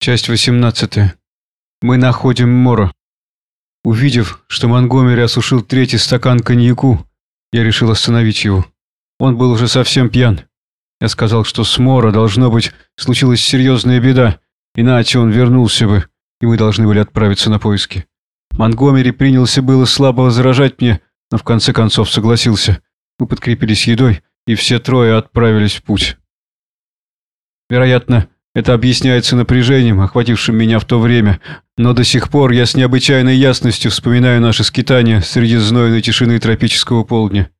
Часть 18. Мы находим Мора. Увидев, что Монгомери осушил третий стакан коньяку, я решил остановить его. Он был уже совсем пьян. Я сказал, что с Мора, должно быть, случилась серьезная беда, иначе он вернулся бы, и мы должны были отправиться на поиски. Монгомери принялся было слабо возражать мне, но в конце концов согласился. Мы подкрепились едой, и все трое отправились в путь. Вероятно, это объясняется напряжением, охватившим меня в то время, но до сих пор я с необычайной ясностью вспоминаю наши скитания среди знойной тишины тропического полдня.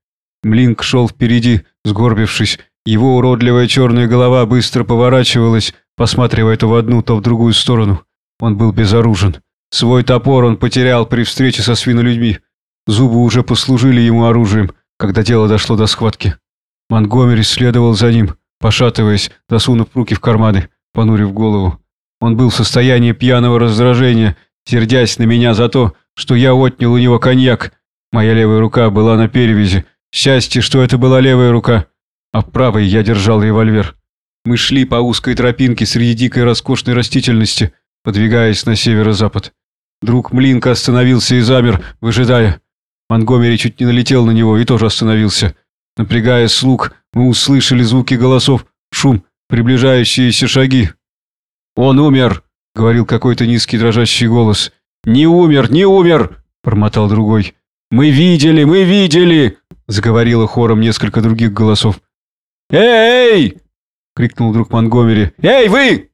Млинк шел впереди, сгорбившись, его уродливая черная голова быстро поворачивалась, посматривая то в одну, то в другую сторону. Он был безоружен. Свой топор он потерял при встрече со свинолюдьми. Зубы уже послужили ему оружием, когда дело дошло до схватки. Монгомери следовал за ним, пошатываясь, засунув руки в карманы понурив голову. Он был в состоянии пьяного раздражения, сердясь на меня за то, что я отнял у него коньяк. Моя левая рука была на перевязи. Счастье, что это была левая рука, а в правой я держал револьвер. Мы шли по узкой тропинке среди дикой роскошной растительности, подвигаясь на северо-запад. Друг Млинка остановился и замер, выжидая. Монгомери чуть не налетел на него и тоже остановился. Напрягая слух, мы услышали звуки голосов, приближающиеся шаги. «Он умер!» — говорил какой-то низкий дрожащий голос. «Не умер, не умер!» — промотал другой. «Мы видели, мы видели!» — заговорило хором несколько других голосов. «Эй!» — крикнул друг Монгомери. «Эй, вы!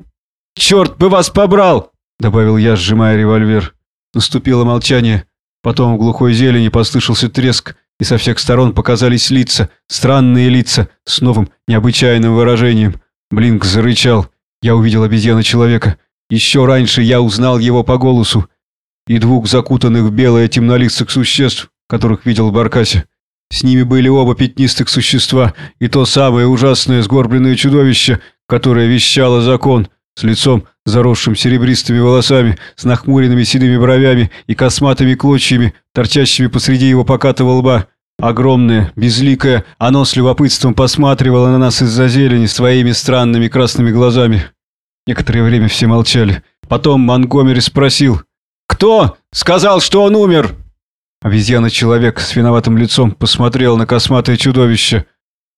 Черт бы вас побрал!» — добавил я, сжимая револьвер. Наступило молчание. Потом в глухой зелени послышался треск, и со всех сторон показались лица, странные лица, с новым необычайным выражением. Блинк зарычал. Я увидел обезьяна-человека. Еще раньше я узнал его по голосу. И двух закутанных в белое темнолицых существ, которых видел в Баркасе. С ними были оба пятнистых существа и то самое ужасное сгорбленное чудовище, которое вещало закон, с лицом, заросшим серебристыми волосами, с нахмуренными седыми бровями и косматыми клочьями, торчащими посреди его покатого лба. Огромное, безликое, оно с любопытством посматривало на нас из-за зелени своими странными красными глазами. Некоторое время все молчали. Потом Монгомери спросил. «Кто сказал, что он умер?» Обезьяна-человек с виноватым лицом посмотрел на косматое чудовище.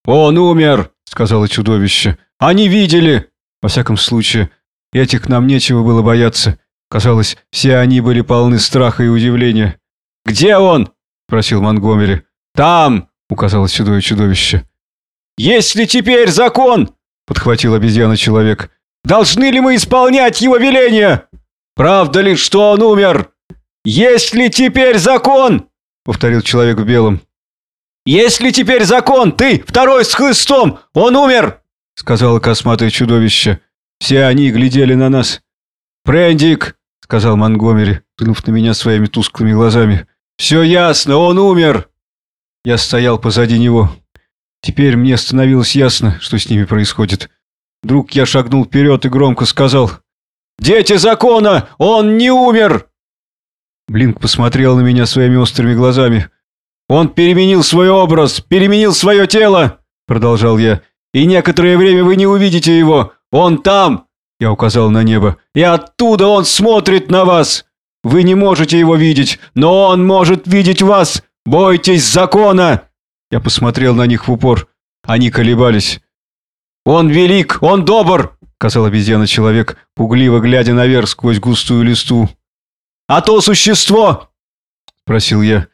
«Он умер!» — сказала чудовище. «Они видели!» Во всяком случае, этих нам нечего было бояться. Казалось, все они были полны страха и удивления. «Где он?» — спросил Монгомери. «Там!» — указало седое чудовище. «Есть ли теперь закон?» — подхватил обезьяна-человек. «Должны ли мы исполнять его веления? Правда ли, что он умер? Есть ли теперь закон?» — повторил человек в белом. «Есть ли теперь закон? Ты, второй с хлыстом! Он умер!» — сказала косматое чудовище. Все они глядели на нас. «Прендик!» — сказал Монгомери, тянув на меня своими тусклыми глазами. «Все ясно, он умер!» Я стоял позади него. Теперь мне становилось ясно, что с ними происходит. Вдруг я шагнул вперед и громко сказал «Дети закона! Он не умер!» Блинк посмотрел на меня своими острыми глазами. «Он переменил свой образ, переменил свое тело!» Продолжал я. «И некоторое время вы не увидите его. Он там!» Я указал на небо. «И оттуда он смотрит на вас! Вы не можете его видеть, но он может видеть вас! «Бойтесь закона!» Я посмотрел на них в упор. Они колебались. «Он велик! Он добр!» — сказал обезьяна-человек, пугливо глядя наверх сквозь густую листву. «А то существо!» — спросил я.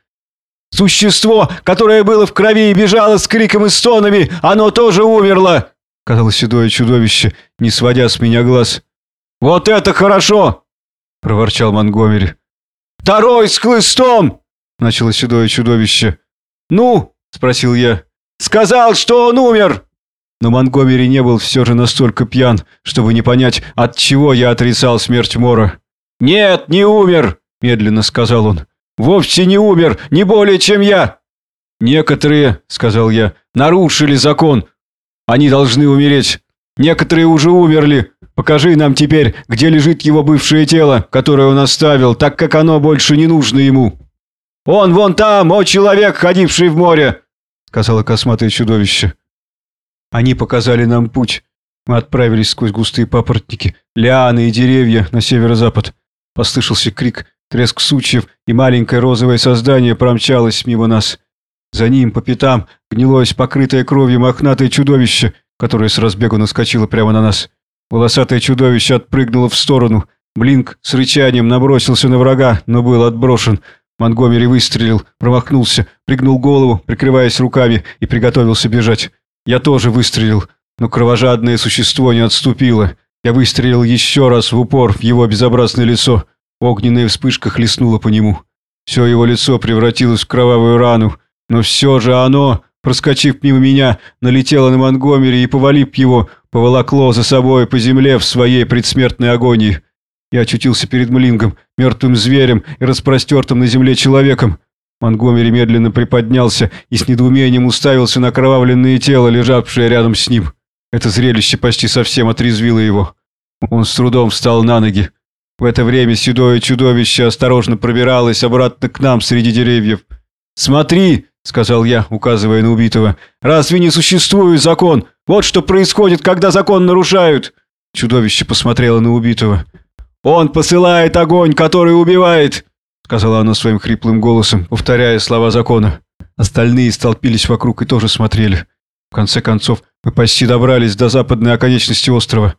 «Существо, которое было в крови и бежало с криком и стонами, оно тоже умерло!» — сказал седое чудовище, не сводя с меня глаз. «Вот это хорошо!» — проворчал Монгомери. «Второй с хлыстом!» Начало седое чудовище. «Ну?» – спросил я. «Сказал, что он умер!» Но Монгомери не был все же настолько пьян, чтобы не понять, от чего я отрицал смерть Мора. «Нет, не умер!» – медленно сказал он. «Вовсе не умер, не более, чем я!» «Некоторые, — сказал я, — нарушили закон. Они должны умереть. Некоторые уже умерли. Покажи нам теперь, где лежит его бывшее тело, которое он оставил, так как оно больше не нужно ему». «Он вон там, о человек, ходивший в море!» — сказала косматое чудовище. Они показали нам путь. Мы отправились сквозь густые папоротники, лианы и деревья на северо-запад. Послышался крик, треск сучьев, и маленькое розовое создание промчалось мимо нас. За ним, по пятам, гнилось покрытое кровью мохнатое чудовище, которое с разбегу наскочило прямо на нас. Волосатое чудовище отпрыгнуло в сторону. Блинк с рычанием набросился на врага, но был отброшен. Монгомери выстрелил, промахнулся, пригнул голову, прикрываясь руками, и приготовился бежать. Я тоже выстрелил, но кровожадное существо не отступило. Я выстрелил еще раз в упор в его безобразное лицо. Огненная вспышка хлестнула по нему. Все его лицо превратилось в кровавую рану, но все же оно, проскочив мимо меня, налетело на Монгомери и, повалив его, поволокло за собой по земле в своей предсмертной агонии. Я очутился перед Млингом, мертвым зверем и распростертым на земле человеком. Монгомери медленно приподнялся и с недоумением уставился на кровавленное тело, лежавшее рядом с ним. Это зрелище почти совсем отрезвило его. Он с трудом встал на ноги. В это время седое чудовище осторожно пробиралось обратно к нам среди деревьев. «Смотри!» — сказал я, указывая на убитого. «Разве не существует закон? Вот что происходит, когда закон нарушают!» Чудовище посмотрело на убитого. «Он посылает огонь, который убивает!» — сказала она своим хриплым голосом, повторяя слова закона. Остальные столпились вокруг и тоже смотрели. В конце концов, мы почти добрались до западной оконечности острова.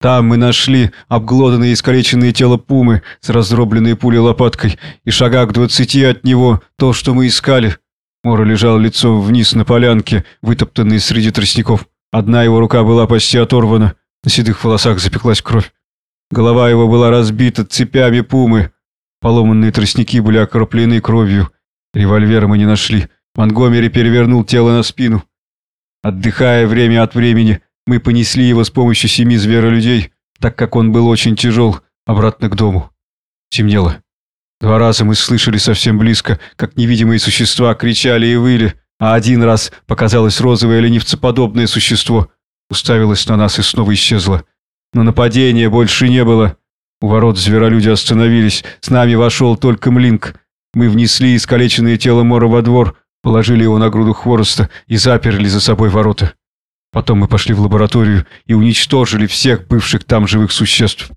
Там мы нашли обглоданное и искалеченное тело пумы с раздробленной пулей лопаткой, и шагах двадцати от него то, что мы искали. Мора лежал лицом вниз на полянке, вытоптанной среди тростников. Одна его рука была почти оторвана, на седых волосах запеклась кровь. Голова его была разбита цепями пумы. Поломанные тростники были окроплены кровью. Револьвера мы не нашли. Монгомери перевернул тело на спину. Отдыхая время от времени, мы понесли его с помощью семи зверолюдей, так как он был очень тяжел, обратно к дому. Темнело. Два раза мы слышали совсем близко, как невидимые существа кричали и выли, а один раз показалось розовое ленивцеподобное существо, уставилось на нас и снова исчезло. Но нападения больше не было. У ворот зверолюди остановились, с нами вошел только Млинк. Мы внесли искалеченное тело Мора во двор, положили его на груду хвороста и заперли за собой ворота. Потом мы пошли в лабораторию и уничтожили всех бывших там живых существ.